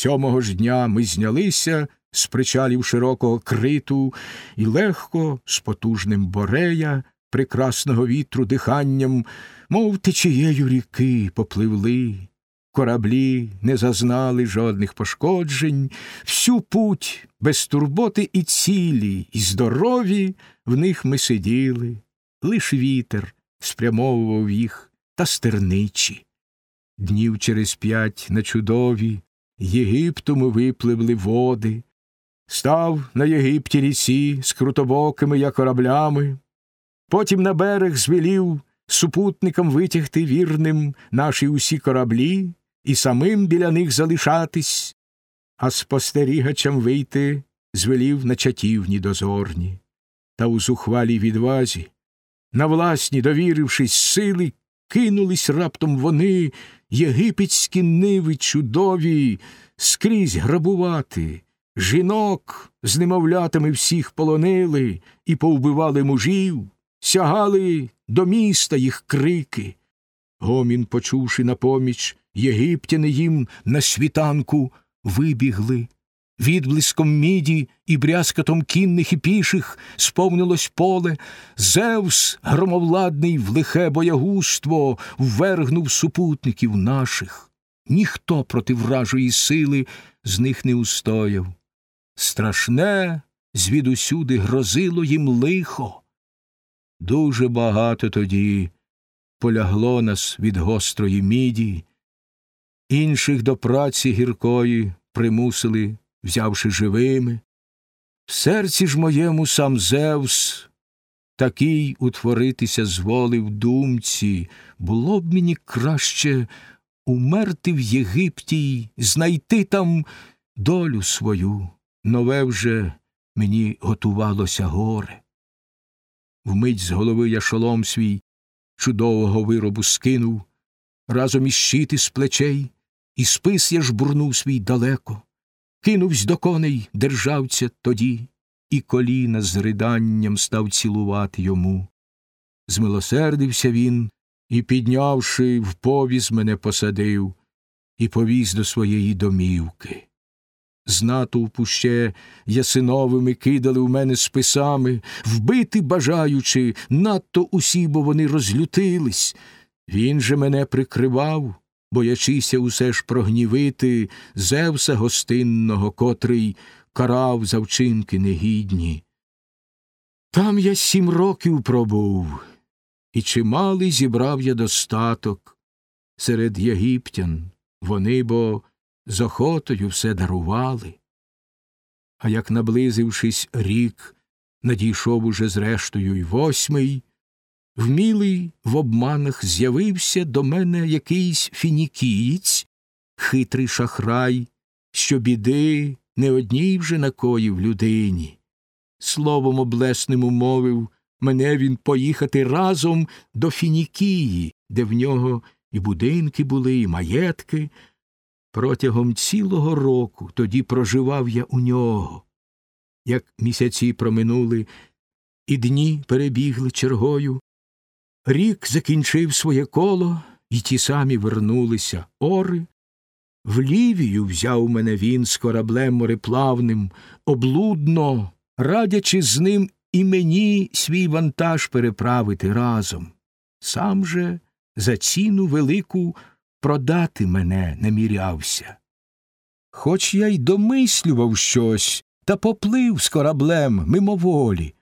Сьомого ж дня ми знялися з причалів широкого криту, і легко, з потужним борея, прекрасного вітру диханням, мов течією ріки попливли. Кораблі не зазнали жодних пошкоджень, всю путь без турботи і цілі, і здорові в них ми сиділи, лиш вітер спрямовував їх та стерничі. Днів через п'ять на чудові Єгипту ми випливли води, став на Єгипті ріці з крутобокими я кораблями, потім на берег звелів супутникам витягти вірним наші усі кораблі і самим біля них залишатись, а спостерігачам вийти звелів на чатівні дозорні, та у зухвалій відвазі, на власні, довірившись сили, кинулись раптом вони, єгипетські ниви чудові, скрізь грабувати. Жінок з немовлятами всіх полонили і повбивали мужів, сягали до міста їх крики. Гомін, почувши на поміч, єгиптяни їм на світанку вибігли. Відблиском міді і брязкатом кінних і піших сповнилось поле. Зевс, громовладний в лихе боягуство, ввергнув супутників наших. Ніхто проти вражої сили з них не устояв. Страшне звідусюди грозило їм лихо. Дуже багато тоді полягло нас від гострої міді, інших до праці гіркої примусили, взявши живими. В серці ж моєму сам Зевс такий утворитися зволив думці, було б мені краще умерти в Єгипті, й знайти там долю свою, нове вже мені готувалося горе. Вмить з голови я шолом свій чудового виробу скинув, разом із щити з плечей, і спис я жбурнув свій далеко, кинувсь до коней державця тоді, і коліна з риданням став цілувати йому. Змилосердився він і, піднявши, в повіз мене посадив і повіз до своєї домівки. З натовпу ще ясиновими кидали в мене списами, вбити бажаючи, надто усі, бо вони розлютились. Він же мене прикривав, боячися усе ж прогнівити Зевса гостинного, котрий карав за вчинки негідні. Там я сім років пробув, і чималий зібрав я достаток серед єгиптян, вони бо з охотою все дарували. А як, наблизившись рік, надійшов уже зрештою й восьмий, вмілий в обманах з'явився до мене якийсь фінікієць, хитрий шахрай, що біди не одній вже накоїв людині. Словом облесним умовив мене він поїхати разом до Фінікії, де в нього і будинки були, і маєтки. Протягом цілого року тоді проживав я у нього. Як місяці проминули, і дні перебігли чергою, рік закінчив своє коло, і ті самі вернулися ори. В Лівію взяв мене він з кораблем мореплавним, облудно, радячи з ним і мені свій вантаж переправити разом. Сам же за ціну велику продати мене намірявся. Хоч я й домислював щось, та поплив з кораблем мимоволі.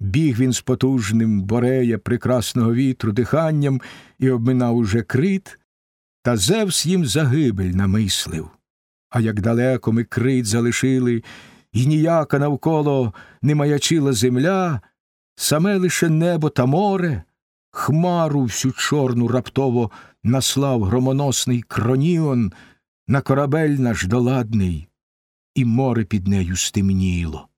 Біг він з потужним борея прекрасного вітру диханням і обминав уже крит, та Зевс їм загибель намислив. А як далеко ми крит залишили, і ніяка навколо не маячила земля, саме лише небо та море, хмару всю чорну раптово наслав громоносний кроніон на корабель наш доладний, і море під нею стемніло.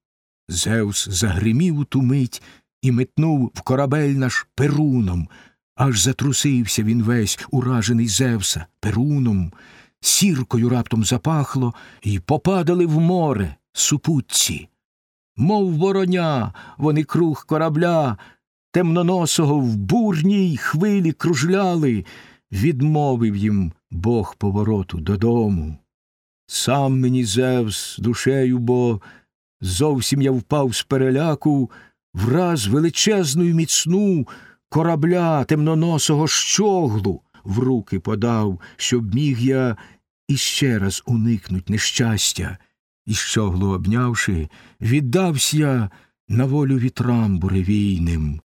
Зевс загримів у ту мить і метнув в корабель наш перуном, аж затрусився він весь, уражений Зевса, перуном, сіркою раптом запахло, і попадали в море супутці. Мов вороня, вони круг корабля, темноносого в бурній хвилі кружляли, відмовив їм Бог повороту додому. Сам мені Зевс душею, бо зовсім я впав з переляку, враз величезну й міцну корабля темноносого щоглу в руки подав, щоб міг я іще раз уникнуть нещастя, і щоглу обнявши, віддався на волю вітрам буревійним.